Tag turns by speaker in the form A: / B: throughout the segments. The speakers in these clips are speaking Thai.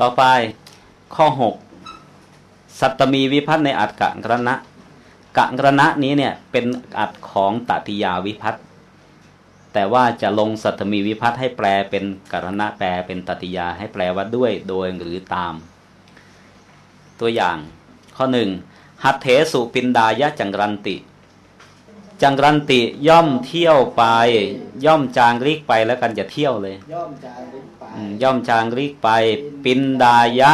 A: ต่อไปข้อหกสัตตมีวิพัฒน์ในอัตกะกรณะกะกรณะนี้เนี่ยเป็นอัตของตติยาวิพัฒน์แต่ว่าจะลงสัตตมีวิพัฒน์ให้แปลเป็นกรณะแปลเป็นตติยาให้แปลว่าด้วยโดยหรือตาม ตัวอย่าง ข้อหนึ่งหัตเถสุปินดายะจังรันติ จังรันติย่อมเที่ยวไป ย่อมจางริกไปแล้วกันจะเที่ยวเลย
B: ย่อมจาริกไป
A: อืมย่อมจางริกไป ปินดายะ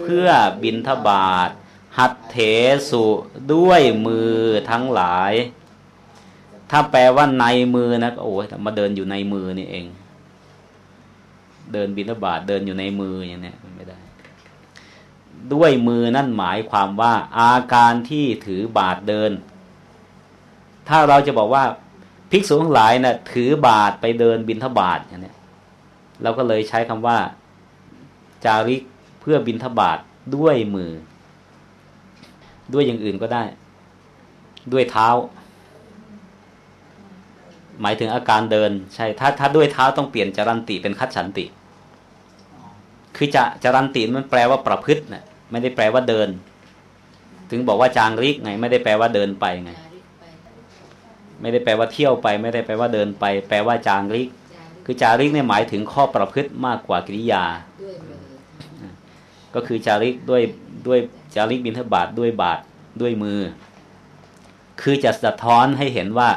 A: เพื่อบินทบาท หัตเถสุด้วยมือทั้งหลาย ถ้าแปลว่าในมือนะก็โอ้ยมาเดินอยู่ในมือนี่เอง เดินบินทบาทเดินอยู่ในมืออย่างนี้ไม่ได้ ด้วยมือนั่นหมายความว่าอาการที่ถือบาทเดิน ถ้าเราจะบอกว่าภิกษุทั้งหลายนะ่ะถือบาทไปเดินบินทบาทอย่างนี้เราก็เลยใช้คำว่า จาริกเพื่อบินทบาทด้วยมือ ด้วยอย่างอื่นก็ได้ ด้วยเท้า หมายถึงอาการเดิน ใช่ ถ้าถ้าด้วยเท้าต้องเปลี่ยนจารันติเป็นคัดฉันติ คือจะจารันติมันแปลว่าประพฤตินะไม่ได้แปลว่าเดิน ถึงบอกว่าจางริกไง ไม่ได้แปลว่าเดินไปไง ไม่ได้แปลว่าเที่ยวไป ไม่ได้แปลว่าเดินไป แปลว่าจางริก คือจาริกเนี่ยหมายถึงข้อประพฤติมากกว่ากิริยา
C: ด้วยมือ
A: ก็คือจาริกด้วยด้วยจาริกบินทบาทด้วยบาทด้วยมือ คือจะสะท้อนให้เห็นว่า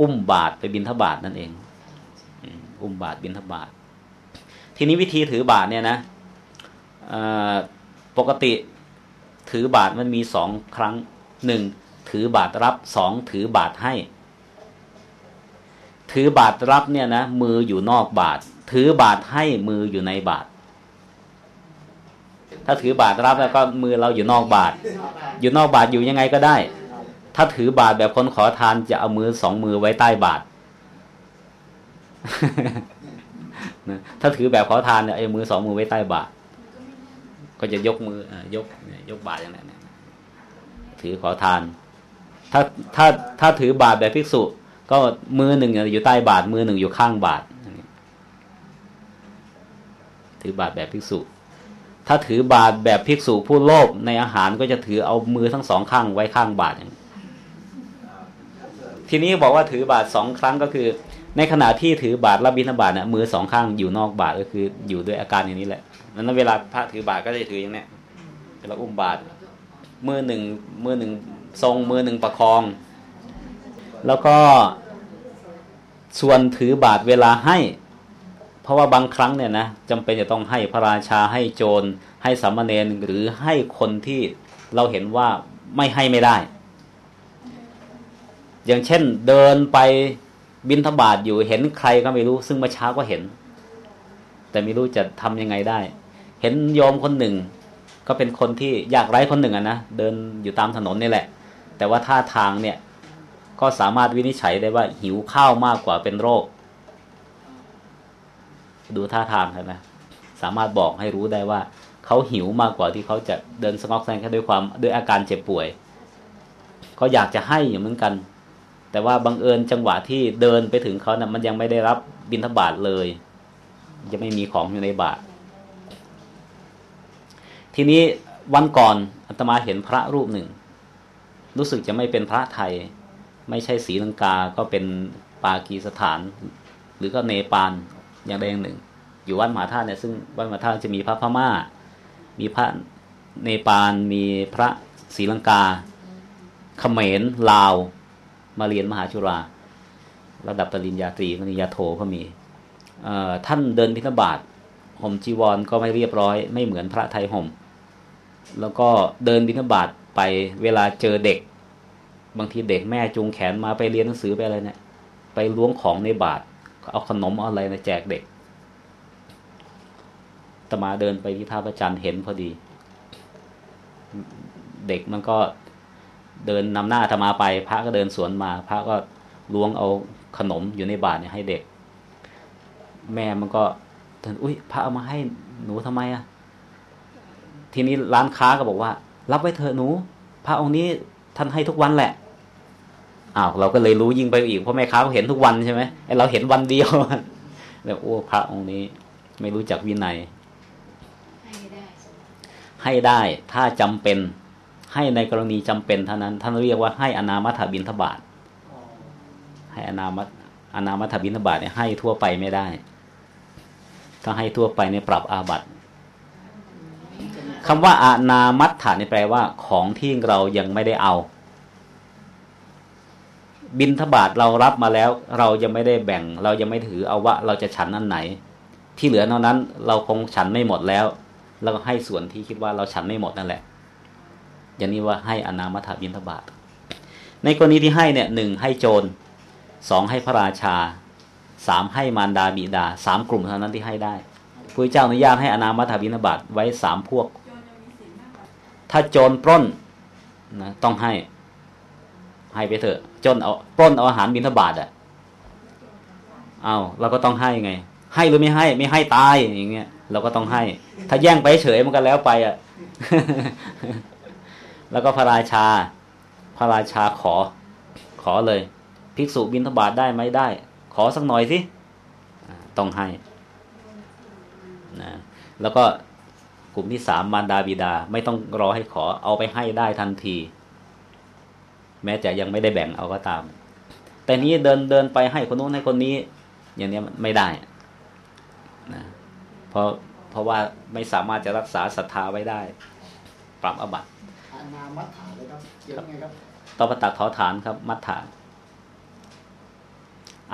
A: อุ้มบาทไปบินทบาทนั่นเองอืมอุ้มบาทบินทบาท ทีนี้วิธีถือบาทเนี่ยนะเอ่อปกติถือบาทมันมีสองครั้งหนึ่ง ถือบาทรับสองถือบาทให้ ถือบาทรับเนี่ยนะมืออยู่นอกบาทถือบาทให้มืออยู่ในบาทถ้าถือบาทรับแล้วก็มือเราอยู่นอกบาทอยู่นอกบาทอยู่ยังไงก็ได้ ถ้าถือบาทแบบคนขอทานจะเอามือสองมือไว้ใต้บาทนะถ้าถือแบบขอทานเนี่ยเอามือสองมือไว้ใต้บาทก็จะยกมือยกยกบาทอย่างนั้นถือขอทาน ถ้าถ้าถ้าถือบาทแบบภิกษุ ก็มือหนึ่งอยู่ใต้บาทมือหนึ่งอยู่ข้างบาทถือบาทแบบภิกษุ ถ้าถือบาทแบบภิกษุผู้โลภในอาหารก็จะถือเอามือทั้งสองข้างไว้ข้างบาทอย่างทีนี้บอกว่าถือบาทสองครั้งก็คือ ในขณะที่ถือบาทรับบิณฑบาตเนี่ยมือสองข้างอยู่นอกบาทก็คืออยู่ด้วยอาการอย่างนี้แหละนั้นเวลาพระถือบาทก็จะถืออย่างเนี้ยเวลาอุ้มบาทมือหนึ่งมือหนึ่ง ทรงมือหนึ่งประคอง แล้วก็ส่วนถือบาทเวลาให้ เพราะว่าบางครั้งเนี่ยนะจำเป็นจะต้องให้พระราชาให้โจร ให้สามเณรหรือให้คนที่เราเห็นว่าไม่ให้ไม่ได้ อย่างเช่นเดินไปบินทบาทอยู่เห็นใครก็ไม่รู้ ซึ่งเมื่อเช้าก็เห็น แต่ไม่รู้จะทำยังไงได้ เห็นโยมคนหนึ่ง ก็เป็นคนที่อยากไร้คนหนึ่งอะนะเดินอยู่ตามถนนนี่แหละ แต่ว่าท่าทางเนี่ย ก็สามารถวินิจฉัยได้ว่าหิวข้าวมากกว่าเป็นโรค ดูท่าทางใช่ไหมสามารถบอกให้รู้ได้ว่าเขาหิวมากกว่าที่เขาจะเดินสงอกแซงแค่ด้วยความด้วยอาการเจ็บป่วยเขาอยากจะให้อยู่เหมือนกัน แต่ว่าบังเอิญจังหวะที่เดินไปถึงเขานะ่ะมันยังไม่ได้รับบิณฑบาตเลยยังไม่มีของอยู่ในบาตรทีนี้วันก่อนอาตมาเห็นพระรูปหนึ่ง รู้สึกจะไม่เป็นพระไทย ไม่ใช่ศรีลังกาก็เป็นปากีสถาน หรือก็เนปาลอย่างใดอย่างหนึ่ง อยู่วัดมหาธาตุเนี่ยซึ่งวัดมหาธาตุจะมีพระพม่า มีพระเนปาลมีพระศรีลังกาเขมรลาว มาเรียนมหาจุฬาระดับปริญญาตรีปริญญาโทก็มีท่านเดินพิณบาตห่มจีวรก็ไม่เรียบร้อย ไม่เหมือนพระไทยห่ม แล้วก็เดินบิณฑบาต ไปเวลาเจอเด็ก บางทีเด็กแม่จูงแขนมาไปเรียนหนังสือไปอะไรเนี่ย ไปล้วงของในบาตรเอาขนมเอาอะไรมาแจกเด็กตมาเดินไปที่ท่าพระจันทร์เห็นพอดี เด็กมันก็เดินนำหน้าธรรมาไป พระก็เดินสวนมา พระก็ล้วงเอาขนมอยู่ในบาตรเนี่ยให้เด็ก แม่มันก็เดินอุ้ยพระเอามาให้หนูทำไมอะทีนี้ร้านค้าก็บอกว่า รับไว้เถอะหนู พระองค์นี้ท่านให้ทุกวันแหละอ้าวเราก็เลยรู้ยิ่งไปอีกเพราะแม่ค้าเขาเห็นทุกวันใช่ไหมไอเราเห็นวันเดียวแล้วโอ้พระองค์นี้ไม่รู้จักวินัย ให้ได้ถ้าจำเป็นให้ในกรณีจำเป็นเท่านั้น ท่านเรียกว่าให้อนามัถบินทบาทให้อนามัตอนามัถบินทบาทเนี่ยให้ทั่วไปไม่ได้ ถ้าให้ทั่วไปในปรับอาบัติ คำว่าอานามัตถานี่แปลว่า ของที่เรายังไม่ได้เอา บินทบาทเรารับมาแล้ว เรายังไม่ได้แบ่ง เรายังไม่ถือเอาว่า เราจะฉันอันไหน ที่เหลือนอกนั้น เราคงฉันไม่หมดแล้วเราก็ให้ส่วนที่คิดว่าเราฉันไม่หมดนั่นแหละ อย่างนี้ว่าให้อนามัถบินทบาท ในกรณีที่ให้เนี่ยหนึ่งให้โจรสองให้พระราชาสามให้มารดาบิดาสามกลุ่มเท่านั้นที่ให้ได้ พระเจ้าอนุญาตให้อนามัถบินทบาทไว้สามพวก ถ้าโจรปล้นนะต้องให้ ให้ไปเถอะจนเอาปล้นเอาอาหารบินทบาทอะเอาเราก็ต้องให้ไง ให้หรือไม่ให้ ไม่ให้ตายอย่างเงี้ยเราก็ต้องให้ ถ้าแย่งไปเฉยมันก็แล้วไปอะแล้วก็พระราชา พระราชาขอ ขอเลย ภิกษุบินทบาทได้ไหมได้ ขอสักหน่อยสิต้องให้ นะแล้วก็กลุ่มที่สามมารดาบิดา ไม่ต้องรอให้ขอเอาไปให้ได้ทันที แม้จะยังไม่ได้แบ่งเอาก็ตาม แต่นี้เดินเดินไปให้คนนู้นให้คนนี้ อย่างนี้ไม่ได้นะเพราะเพราะว่าไม่สามารถจะรักษาศรัทธาไว้ได้ ปรับอบัต
B: อานามัตถาเลยครับเขียนไงครับ
A: ตอประตักทอฐานครับ มัตถา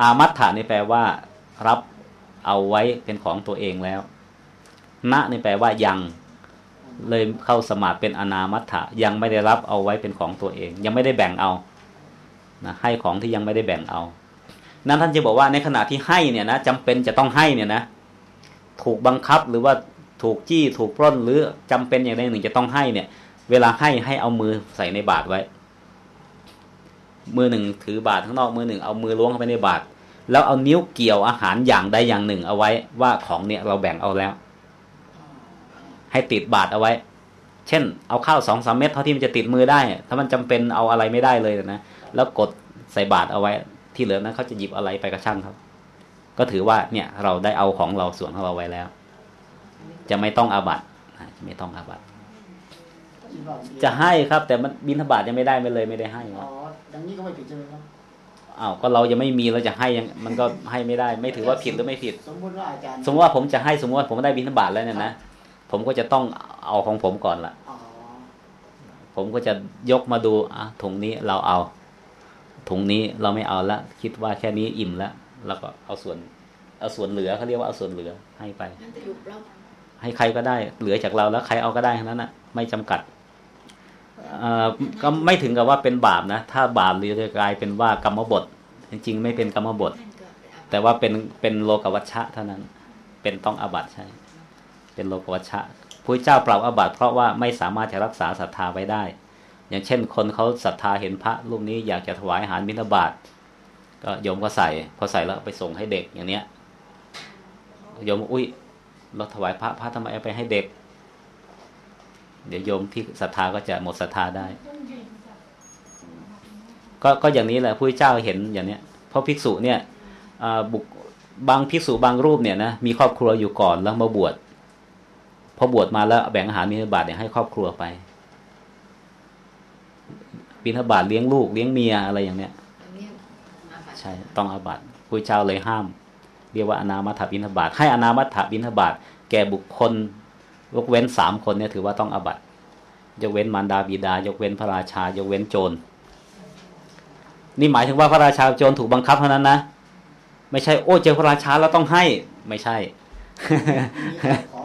A: อามัตถานี่แปลว่า รับเอาไว้เป็นของตัวเองแล้ว ณนี่แปลว่ายัง เลยเข้าสมาธิเป็นอนามัตถะยังไม่ได้รับเอาไว้เป็นของตัวเอง ยังไม่ได้แบ่งเอานะให้ของที่ยังไม่ได้แบ่งเอา นั้นท่านจะบอกว่าในขณะที่ให้เนี่ยนะจำเป็นจะต้องให้เนี่ยนะ ถูกบังคับหรือว่าถูกจี้ถูกปล้นหรือจำเป็นอย่างใดหนึ่งจะต้องให้เนี่ย เวลาให้ให้เอามือใส่ในบาตรไว้ มือหนึ่งถือบาตรข้างนอกมือหนึ่งเอามือล้วงเข้าไปในบาตรแล้วเอานิ้วเกี่ยวอาหารอย่างใดอย่างหนึ่งเอาไว้ว่าของเนี่ยเราแบ่งเอาแล้ว ให้ติดบาทเอาไว้ เช่น เอาข้าวสองสามเม็ดเท่าที่มันจะติดมือได้ ถ้ามันจำเป็นเอาอะไรไม่ได้เลยนะแล้วกดใส่บาทเอาไว้ ที่เหลือนั้นเขาจะหยิบอะไรไปกระช่างครับ ก็ถือว่าเนี่ยเราได้เอาของเราส่วนของเราไว้แล้ว จะไม่ต้องอาบัตจะไม่ต้องอาบัตจะให้ครับ แต่มันบินทบาทยังไม่ได้ไม่เลยไม่ได้ให้
B: อ๋ออย่างนี้ก็ไม่ผิดใช่ไหมครับ
A: อ้าวก็เรายังไม่มีเราจะให้ยังมันก็ให้ไม่ได้ ไม่ถือว่าผิดหรือไม่ผิด
B: สมมติว่าอาจารย์
A: สมมติว่าผมจะให้สมมติว่าผมได้บินทบาทแล้วเนี่ยนะ ผมก็จะต้องเอาของผมก่อนละผมก็จะยกมาดูอะถุงนี้เราเอา ถุงนี้เราไม่เอาละคิดว่าแค่นี้อิ่มแล้วเราก็เอาส่วน เอาส่วนเหลือเขาเรียกว่าเอาส่วนเหลือให้ไปให้ใครก็ได้ เหลือจากเราแล้วใครเอาก็ได้ทั้งนั้นนะไม่จำกัดก็ไม่ถึงกับว่าเป็นบาปนะ ถ้าบาปเรียจะกลายเป็นว่ากรรมบท จริงๆ ไม่เป็นกรรมบท แต่ว่าเป็นเป็นโลกวัชชะเท่านั้น เป็นต้องอบัตใช่ เป็นโลกวัชชะพระเจ้าปรับอาบัติเพราะว่าไม่สามารถจะรักษาศรัทธาไว้ได้ อย่างเช่น คนเขาศรัทธาเห็นพระรูปนี้อยากจะถวายอาหารบิณฑบาตก็โยมก็ใส่ พอใส่แล้วไปส่งให้เด็กอย่างเนี้ยโยมอุ้ยเราถวายพระพระทำไมเอาไปให้เด็ก เดี๋ยวโยมที่ศรัทธาก็จะหมดศรัทธาได้ ก็ก็อย่างนี้แหละพระเจ้าเห็นอย่างเนี้ยเพราะภิกษุเนี่ยบุกบางภิกษุบางรูปเนี่ยนะมีครอบครัวอยู่ก่อนแล้วมาบวช พอบวชมาแล้วแบ่งอาหารมิณฑบาตเนี่ยให้ครอบครัวไปบิณฑบาตเลี้ยงลูกเลี้ยงเมียอะไรอย่างเนี้ยใช่ต้องอาบัติพระเจ้าเลยห้าม เรียกว่าอนามัถบิณฑบาตให้อนามัถบิณฑบาตแก่บุคคลยกเว้นสามคนเนี่ยถือว่าต้องอาบัติยกเว้นมารดาบิดายกเว้นพระราชายกเว้นโจรนี่หมายถึงว่าพระราชาโจรถูกบังคับเท่านั้นนะไม่ใช่โอ้เจอพระราชาแล้วต้องให้ ไม่ใช่
B: ขอ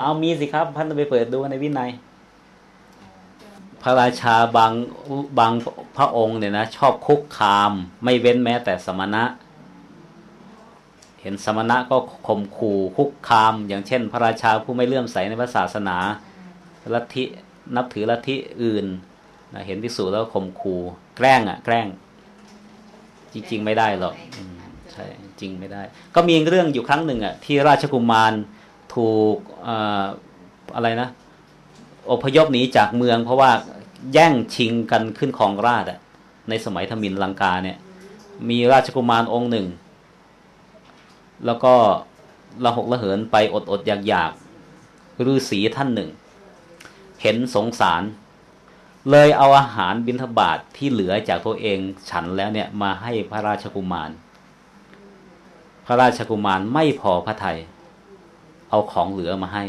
A: เอามีสิครับท่านไปเปิดดูในวินัย พระราชาบางบางพระองค์เนี่ยนะชอบคุกคาม ไม่เว้นแม้แต่สมณะ เห็นสมณะก็ข่มขู่คุกคาม อย่างเช่น พระราชาผู้ไม่เลื่อมใสในพระศาสนาลัทธินับถือลัทธิอื่นเห็นพิสูจน์แล้วข่มขู่แกล้งอะ แกล้ง จริง ๆ ไม่ได้หรอกใช่จริงไม่ได้ ก็มีเรื่องอยู่ครั้งหนึ่งอะที่ราชกุมาร ถูกอะไรนะอพยพหนีจากเมือง เพราะว่าแย่งชิงกันขึ้นครองราชอะในสมัยธมินลังกาเนี่ย มีราชกุมารองค์หนึ่ง แล้วก็ละหกละเหินไปอดอดอยากอยากฤาษีท่านหนึ่ง เห็นสงสาร เลยเอาอาหารบิณฑบาตทที่เหลือจากตัวเองฉันแล้วเนี่ยมาให้พระราชกุมาร พระราชกุมารไม่พอพระทยัย เอาของเหลือมาให้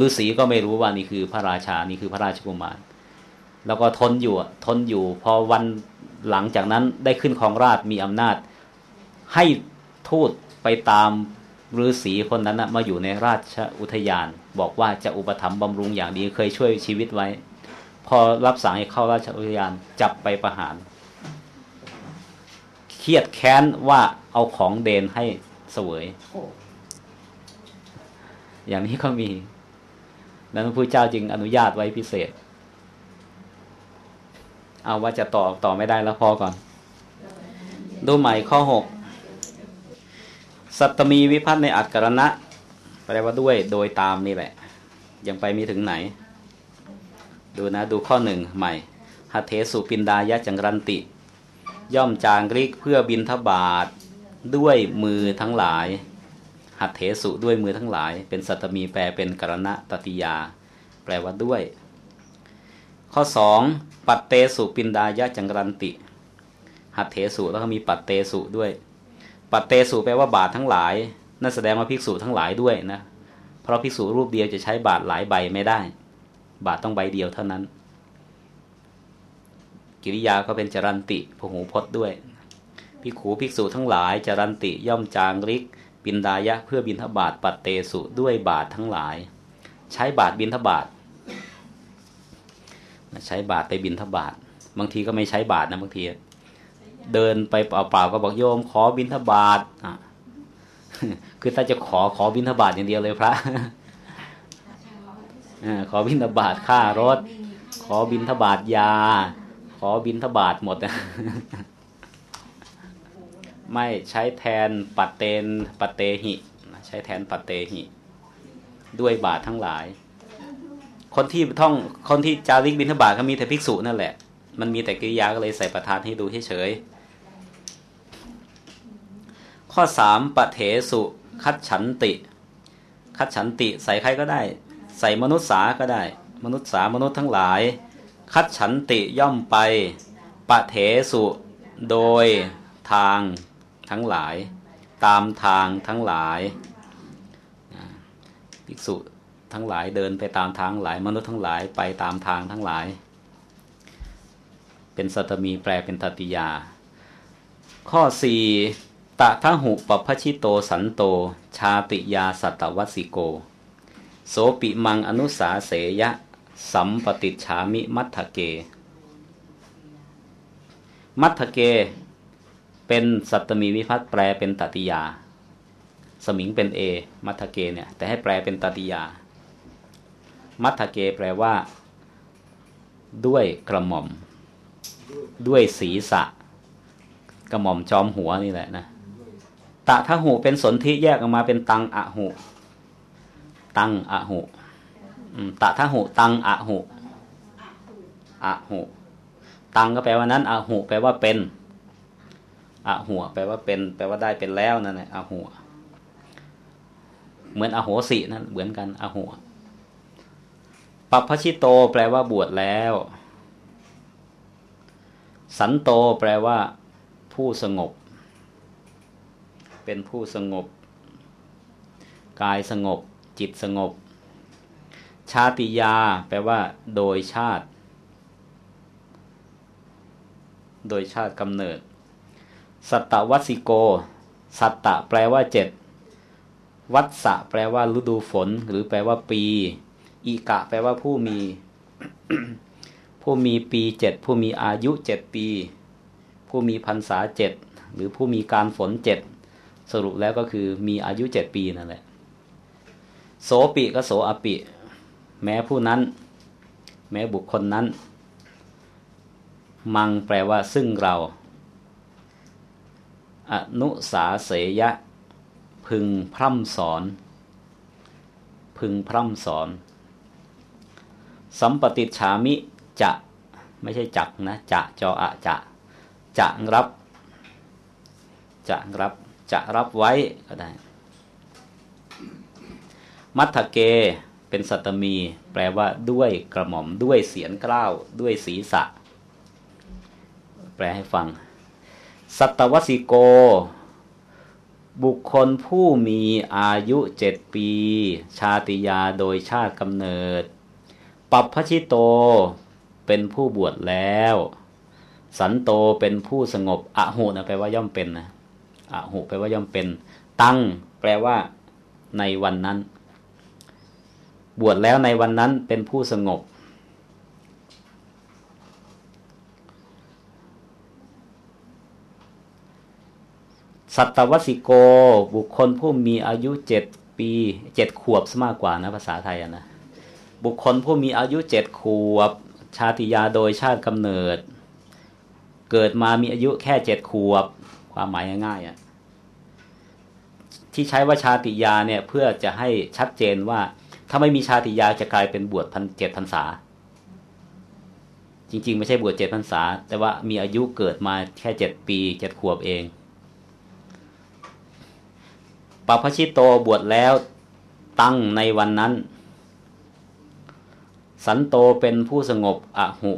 A: ฤาษีก็ไม่รู้ว่านี่คือพระราชานี่คือพระราชกุมาร แล้วก็ทนอยู่ทนอยู่ พอวันหลังจากนั้นได้ขึ้นครองราชมีอำนาจ ให้ทูตไปตามฤาษีคนนั้นนะมาอยู่ในราชอุทยาน บอกว่าจะอุปถัมภ์บำรุงอย่างดีเคยช่วยชีวิตไว้ พอรับสั่งให้เข้าราชอุทยานจับไปประหาร เครียดแค้นว่าเอาของเดนให้เสวย อย่างนี้ก็มีนั้นพระพุทธเจ้าจึงอนุญาตไว้พิเศษ เอาว่าจะต่อต่อไม่ได้แล้วพอก่อน ดูใหม่ข้อหกสัตมีวิพัฒน์ในอัตกรณะแปลว่าด้วยโดยตามนี่แหละ ยังไปมีถึงไหน ดูนะ ดูข้อหนึ่งใหม่หัเถสุปินดายะจังรันติ ย่อมจางริกเพื่อบินทบาทด้วยมือทั้งหลาย หัตเถสุด้วยมือทั้งหลาย เป็นสัตมีแปลเป็นกรณะตติยา แปลว่าด้วย ข้อสองปัตเตสุปินดายะจังรันติ หัตเถสุแล้วก็มีปัตเตสุด้วย ปัตเตสุแปลว่าบาททั้งหลาย นั่นแสดงว่าภิกษุทั้งหลายด้วยนะ เพราะภิกษุรูปเดียวจะใช้บาทหลายใบไม่ได้ บาทต้องใบเดียวเท่านั้น กิริยาก็เป็นจรันติพหูพจน์ด้วยภิกขูภิกษุทั้งหลายจรันติย่อมจางริก บินดายะ เพื่อบินทบาทปัตเตสุด้วยบาททั้งหลาย ใช้บาทบินทบาทใช้บาทไปบินทบาทบางทีก็ไม่ใช้บาทนะบางที เดินไปเปล่าๆก็บอกโยมขอบิณฑบาตอะคือถ้าจะขอขอบิณฑบาตอย่างเดียวเลยพระขอบิณฑบาตค่ารถ ขอบิณฑบาตยา ขอบิณฑบาตหมดนะ ไม่ใช้แทนปัตเตนปัตเตหิใช้แทนปัตเตหิ ด้วยบาททั้งหลาย คนที่ท่องคนที่จาริกบิณฑบาตก็มีแต่ภิกษุนั่นแหละ มันมีแต่กิริยาก็เลยใส่ประธานให้ดูเฉยข้อสามปะเถสุคัดฉันติ คัดฉันติใส่ใครก็ได้ ใส่มนุษย์สาก็ได้ มนุษย์สามนุษย์ทั้งหลาย คัดฉันติย่อมไปปะเถสุโดยทาง ทั้งหลาย ตามทางทั้งหลายภิกษุทั้งหลายเดินไปตามทางหลาย มนุษย์ทั้งหลายไปตามทางทั้งหลาย เป็นสัตมีแปลเป็นตติยา ข้อสี่ตะทะหุปพชิโตสันโต ชาติยาสัตวัสิโก โสปิมังอนุสาเสยะ สัมปติฉามิมัทเก มัทเก เป็นสัตมีวิพัตแปลเป็นตติยา สมิงเป็นเอ มัทเกเนี่ย แต่ให้แปลเป็นตติยา มัทเกแปลว่า ด้วยกระหม่อม ด้วยศีรษะ กระหม่อมจอมหัวนี่แหละนะตะทะหูเป็นสนธิแยกออกมาเป็นตังอะหูตังอะหูตะทะหูตังอะหูอะหูตังก็แปลว่านั้นอะหูแปลว่าเป็น อะหัว แปลว่าเป็น แปลว่าได้เป็นแล้วนั่นแหละอะหัว เหมือนอโหสินั่นเหมือนกันอะหัวปัปพชิโต แปลว่าบวชแล้ว สันโต แปลว่า ผู้สงบ เป็นผู้สงบ กายสงบ จิตสงบ ชาติยา แปลว่า โดยชาติ โดยชาติกำเนิด สัตตวัสิโก สัตตะแปลว่าเจ็ดวัตสะแปลว่าฤดูฝน หรือแปลว่าปี อิกะ แปลว่าผู้มี ผู้มีปีเจ็ดผู้มีอายุเจ็ดปี ผู้มีพรรษาเจ็ดหรือผู้มีการฝนเจ็ดสรุปแล้วก็คือมีอายุเจ็ดปีนั่นแหละโสปิก็โสอปิ แม้ผู้นั้น แม้บุคคลนั้น มังแปลว่าซึ่งเรา อนุสาเสยะ พึงพร่ำสอน พึงพร่ำสอน สัมปติฉามิจะไม่ใช่จักนะ จะจออะจะ จะรับ จะรับ จะรับไว้ก็ได้ มัทเกเป็นสัตมี แปลว่าด้วยกระหม่อมด้วยเสียงกล้าว ด้วยศีรษะ แปลให้ฟัง สัตวสิโก บุคคลผู้มีอายุเจ็ดปี ชาติยาโดยชาติกำเนิด ปัปพชิโต เป็นผู้บวชแล้ว สันโตเป็นผู้สงบอะหุนะแปลว่าย่อมเป็นนะอะหุแปลว่าย่อมเป็น ตั้ง แปลว่า ในวันนั้น บวชแล้วในวันนั้นเป็นผู้สงบ สัตวสิโก บุคคลผู้มีอายุเจ็ดปีเจ็ดขวบมากกว่านะภาษาไทยนะบุคคลผู้มีอายุเจ็ดขวบ ชาติยาโดยชาติกำเนิด เกิดมามีอายุแค่เจ็ดขวบ ความหมายง่ายๆอะที่ใช้ว่าชาติยาเนี่ยเพื่อจะให้ชัดเจนว่า ถ้าไม่มีชาติยาจะกลายเป็นบวชพันเจ็ดพรรษา จริง ๆ ไม่ใช่บวชเจ็ดพรรษา แต่ว่ามีอายุเกิดมาแค่เจ็ดปีเจ็ดขวบเอง ปปชิโตบวชแล้วตั้งในวันนั้น สันโตเป็นผู้สงบอหุ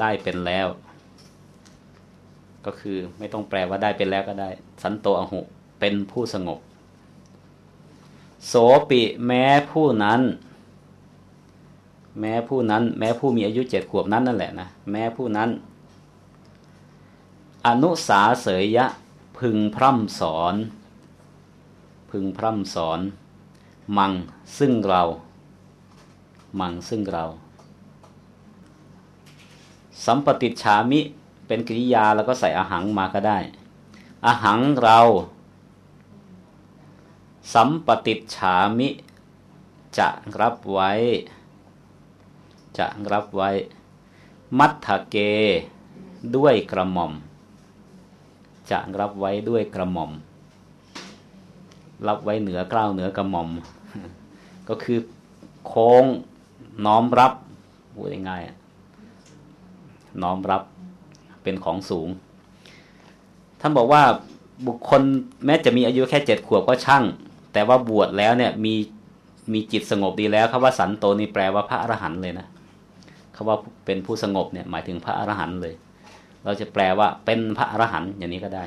A: ได้เป็นแล้ว ก็คือไม่ต้องแปลว่าได้เป็นแล้วก็ได้ สันโตอหุเป็นผู้สงบ โสปิแม้ผู้นั้น แม้ผู้นั้น แม้ผู้มีอายุเจ็ดขวบนั้นนั่นแหละนะแม้ผู้นั้น อนุสาเสยยะพึงพร่ำสอน พึงพร่ำสอน มังซึ่งเรา มังซึ่งเรา สัมปติฉามิเป็นกริยาแล้วก็ใส่อาหังมาก็ได้ อาหังเรา สัมปติฉามิ จะรับไว้ จะรับไว้ มัทธเก ด้วยกระหม่อม จะรับไว้ด้วยกระหม่อม รับไว้เหนือกล้าวเหนือกระหม่อม ก็คือโค้งน้อมรับพูดง่ายๆน้อมรับเป็นของสูง ท่านบอกว่าบุคคลแม้จะมีอายุแค่เจ็ดขวบก็ช่าง แต่ว่าบวชแล้วเนี่ยมีมีจิตสงบดีแล้วคำว่าสันโตนี่แปลว่าพระอรหันต์เลยนะคำว่าเป็นผู้สงบเนี่ยหมายถึงพระอรหันต์เลย เราจะแปลว่าเป็นพระอรหันต์อย่างนี้ก็ได้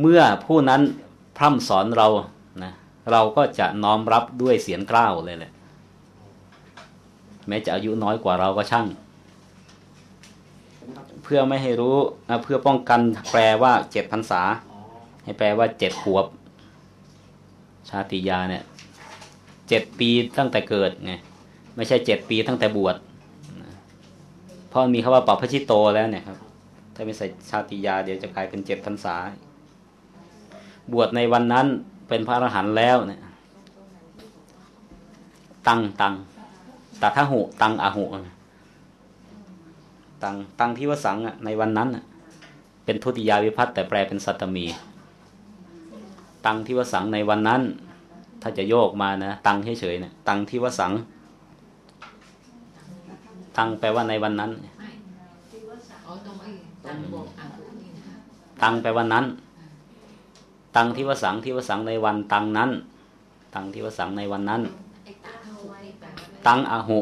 A: เมื่อผู้นั้นพร่ำสอนเรานะเราก็จะน้อมรับด้วยเสียงกล้าวเลยแหละแม้จะอายุน้อยกว่าเราก็ช่าง เพื่อไม่ให้รู้เพื่อป้องกันแปลว่าเจ็ดพรรษา ให้แปลว่าเจ็ดขวบ ชาติยาเนี่ยเจ็ดปีตั้งแต่เกิดไงไม่ใช่เจ็ดปีตั้งแต่บวชเพราะมีคาว่าปรับพชิตโตแล้วเนี่ยครับ ถ้าไม่ใส่ชาติยาเดี๋ยวจะกลายเป็นเจ็ดพรรษา บวชในวันนั้นเป็นพระอรหันต์แล้วเนี่ย ตังตังตาทหุตังอาหุตังตังที่วสังในวันนั้นเป็นทุติยาวิพัตแต่แปลเป็นสัตมี ตังที่วสังในวันนั้น ถ้าจะโยกมานะตังเฉยๆเนี่ยตังที่วสัง ตังแปลว่าในวันนั้นตังแปลว่านั้น ตังที่วสังที่วสังในวันตังนั้น ตังที่วสังในวันนั้น ตังอาหุ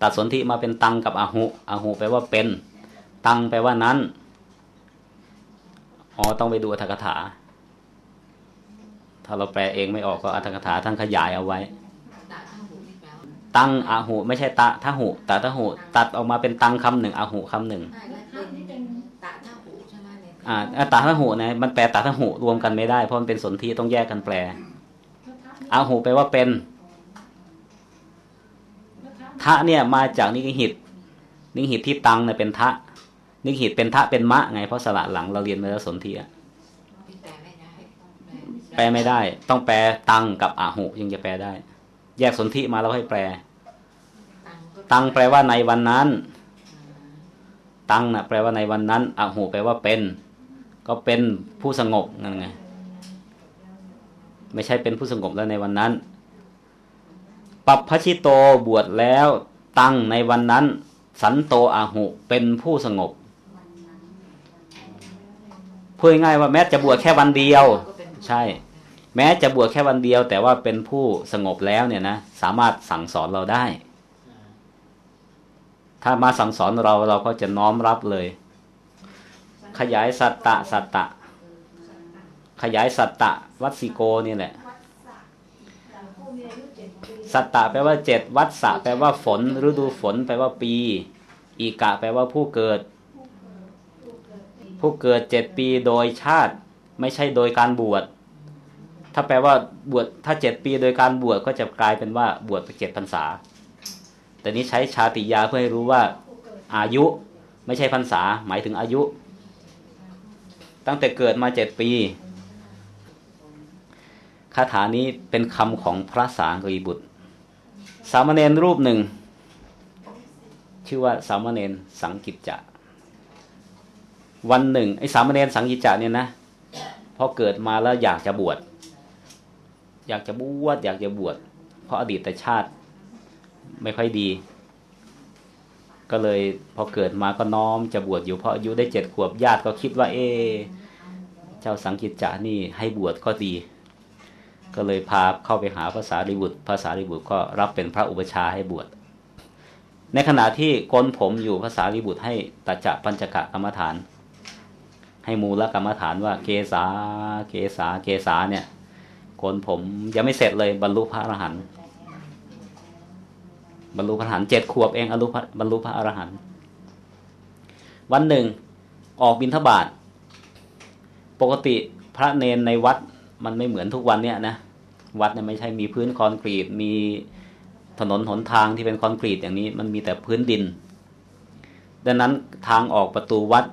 A: ตัดสนธิมาเป็นตังกับอาหุอาหุแปลว่าเป็น ตังแปลว่านั้นอ๋อต้องไปดูอัตถกถา ถ้าเราแปลเองไม่ออกก็อัตถกถาท่านขยายเอาไว้ ตังอาหุ ไม่ใช่ตะทะหุตะทะหุ ตัดออกมาเป็นตังคำหนึ่งอาหุคำหนึ่ง อ่าตาทหูนะมันแปลตาทหูรวมกันไม่ได้เพราะมันเป็นสนธิต้องแยกกันแปลอาหูแปลว่าเป็นทะเนี่ยมาจากนิหิต นิหิตที่ตังเนี่ยเป็นทะนิหิตเป็นทะเป็นมะไงเพราะสระหลังเราเรียนมาแล้วสนธิแปลไม่ได้ ต้องแปลตังกับอาหูยังจะแปลได้ แยกสนธิมาแล้วให้แปล ตังแปลว่าในวันนั้น ตังนะ่ะแปลว่าในวันนั้นอาหูแปลว่าเป็น ก็เป็นผู้สงบนั่นไงไม่ใช่เป็นผู้สงบแล้วในวันนั้น ปัปพชิโตบวชแล้วตั้งในวันนั้น สันโตอาหุเป็นผู้สงบพูดง่ายว่าแม้จะบวชแค่วันเดียว ใช่ แม้จะบวชแค่วันเดียว แต่ว่าเป็นผู้สงบแล้วเนี่ยนะสามารถสั่งสอนเราได้ ถ้ามาสั่งสอนเราเราก็จะน้อมรับเลย ขยายสัตตะสัตตะ ขยายสัตตะ วัดสิโกนี่แหละ สัตตะแปลว่าเจ็ดวัดสะแปลว่าฝน ฤดูฝน แปลว่าปี อีกะ แปลว่าผู้เกิด ผู้เกิดเจ็ดปีโดยชาติ ไม่ใช่โดยการบวชถ้าแปลว่าบวชถ้าเจ็ดปีโดยการบวชก็จะกลายเป็นว่าบวชไปเจ็ดพรรษา แต่นี้ใช้ชาติยาเพื่อให้รู้ว่าอายุไม่ใช่พรรษาหมายถึงอายุ ตั้งแต่เกิดมาเจ็ดปีคาถานี้เป็นคำของพระสางรีบุตร สามเณรรูปหนึ่ง ชื่อว่าสามเณรสังกิจจะ วันหนึ่งไอ้สามเณรสังกิจจะเนี่ยนะพอเกิดมาแล้วอยากจะบวชอยากจะบวชอยากจะบวชเพราะอดีตชาติไม่ค่อยดี ก็เลยพอเกิดมาก็น้อมจะบวชอยู่เพราะอายุได้เจ็ดขวบญาติก็คิดว่า เอ เจ้าสังกิจจะนี่ให้บวชก็ดี ก็เลยพาเข้าไปหาภาษาริบุตรภาษาริบุตรก็รับเป็นพระอุปชาให้บวชในขณะที่กนผมอยู่ภาษาริบุตรให้ตัจจะปัญจกะกรรมฐาน ให้มูลกรรมฐานว่าเกษาเกษาเกษาเนี่ยโกนผมยังไม่เสร็จเลยบรรลุพระอรหันต์ บรรลุพระอรหันต์เจ็ดขวบเองบรรลุพระอรหันต์วันหนึ่ง ออกบิณฑบาตปกติพระเนนในวัดมันไม่เหมือนทุกวันเนี่ยนะวัดเนี่ยไม่ใช่มีพื้นคอนกรีต มีถนนหนทางที่เป็นคอนกรีตอย่างนี้มันมีแต่พื้นดิน ดังนั้นทางออกประตูวัด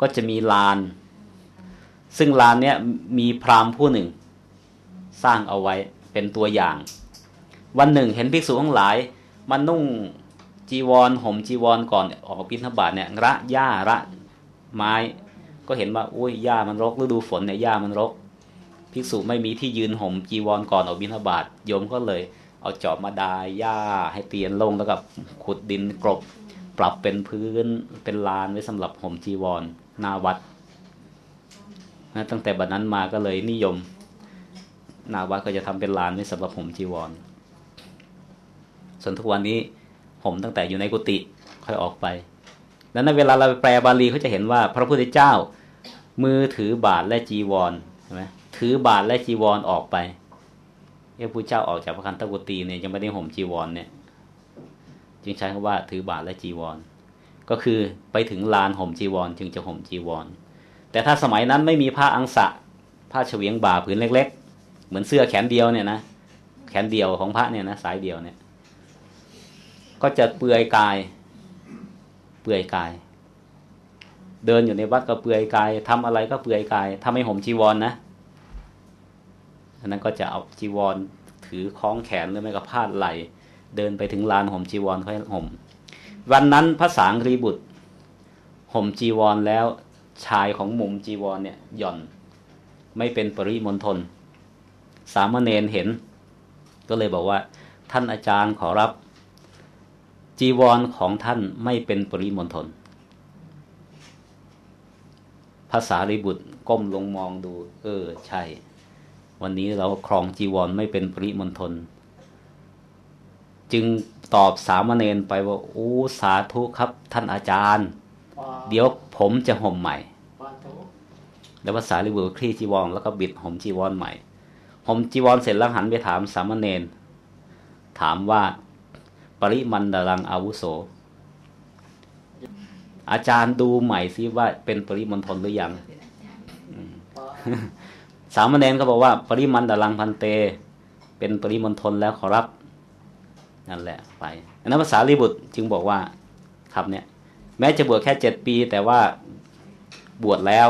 A: ก็จะมีลาน ซึ่งลานเนี้ยมีพราหมณ์ผู้หนึ่ง สร้างเอาไว้เป็นตัวอย่าง วันหนึ่งเห็นภิกษุทั้งหลาย มันนุ่งจีวรห่มจีวรก่อนออกบิณฑบาตเนี่ยระหญ้าระไม้ ก็เห็นว่าอุ้ยหญ้ามันรกฤดูฝนเนี่ยหญ้ามันรก ภิกษุไม่มีที่ยืนห่มจีวรก่อนออกบิณฑบาตโยมก็เลย เอาจอบมาดายหญ้าให้เตียนลงแล้วก็ขุดดินกรบ ปรับเป็นพื้นเป็นลานไว้สำหรับห่มจีวรหน้าวัดนะตั้งแต่บัดนั้นมาก็เลยนิยมหน้าวัดก็จะทำเป็นลานไว้สำหรับห่มจีวร ส่วนทุกวันนี้ห่มตั้งแต่อยู่ในกุฏิค่อยออกไป แล้วในเวลาเราไปแปลบาลีเขาจะเห็นว่า พระพุทธเจ้า มือถือบาทและจีวรใช่ไหมถือบาทและจีวรออกไปเอ้พระเจ้าออกจากพระคันตกุฏิเนี่ยยังไม่ได้ห่มจีวรเนี่ย จึงใช้คำว่าถือบาทและจีวร ก็คือไปถึงลานห่มจีวร จึงจะห่มจีวร แต่ถ้าสมัยนั้นไม่มีผ้าอังสะ ผ้าเฉวียงบ่าผืนเล็ก ๆ เหมือนเสื้อแขนเดียวเนี่ยนะแขนเดียวของพระเนี่ยนะสายเดียวเนี่ย ก็จะเปลือยกาย เปลือยกาย เดินอยู่ในวัดก็เปลือยกายทำอะไรก็เปลือยกาย ถ้าไม่ห่มจีวรนนะอันนั้นก็จะเอาจีวรถือคล้องแขนหรือไม่ก็พาดไหลเดินไปถึงลานห่มจีวรค่อยห่ม วันนั้นพระสางรีบุตรห่มจีวรแล้วชายของมุมจีวรเนี่ยหย่อน ไม่เป็นปริมณฑลสามเณรเห็น ก็เลยบอกว่า ท่านอาจารย์ขอรับ จีวรของท่านไม่เป็นปริมณฑลภาษาริบุตรก้มลงมองดู เออ ใช่ วันนี้เราครองจีวรไม่เป็นปริมณฑลจึงตอบสามเณรไปว่าโอ้สาธุครับ ท่านอาจารย์ เดี๋ยวผมจะห่มใหม่ แล้วภาษาลิบุตรคลี่จีวรแล้วก็บิดห่มจีวรใหม่ห่มจีวรเสร็จแล้วหันไปถามสามเณรถามว่า ปริมันดารังอาวุโส อาจารย์ดูใหม่ซิว่าเป็นปริมณฑลหรือยังสามเณรก็บอกว่า ปริมันดารังพันเต เป็นปริมณฑลแล้วขอรับนั่นแหละไปอันนั้นภาษาลีบุตรจึงบอกว่าครับเนี่ย แม้จะบวชแค่เจ็ดปี แต่ว่าบวชแล้ว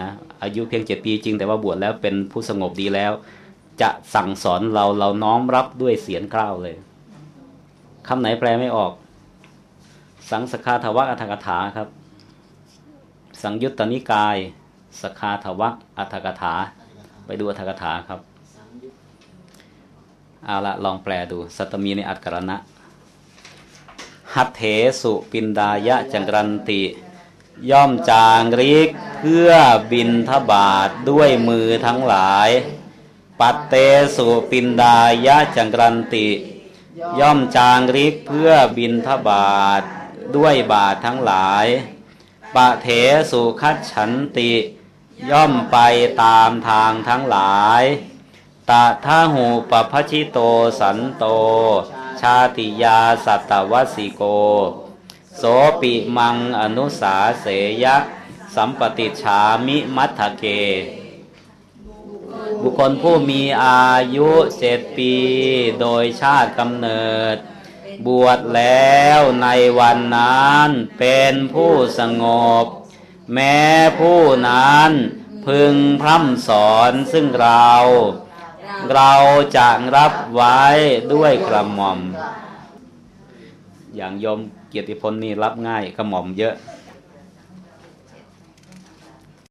A: นะอายุเพียงเจ็ดปีจริงแต่ว่าบวชแล้วเป็นผู้สงบดีแล้ว จะสั่งสอนเราเราน้อมรับด้วยเสียงกล้าวเลย คำไหนแปลไม่ออก สังสคาทวักอัธกถาครับ สังยุตตนิกาย สคาทวักอัธกถา ไปดูอัธกถาครับเอาละลองแปลดู สัตมีในอัตกรณะ หัตเถสุปินดายะจังกรันติ ย่อมจางริกพื่อบินทบาทด้วยมือทั้งหลาย ปัตเตสุปินดายะจังกรันติ ย่อมจางริกเพื่อบินทบาทด้วยบาททั้งหลาย ปะเถสุคัดฉันติ ย่อมไปตามทางทั้งหลายตะทาหูปพชิโตสันโต ชาติยาสัตวสิโก โสปิมังอนุสาเสยะ สัมปติฉามิมัทเก บุคคลผู้มีอายุเจ็ดปี โดยชาติกำเนิด บวชแล้วในวันนั้นเป็นผู้สงบ แม้ผู้นั้นพึงพร่ำสอนซึ่งเรา เราจะรับไว้ด้วยกระหม่อม อย่างยมเกียรติพลนี่รับง่ายกระหม่อมเยอะ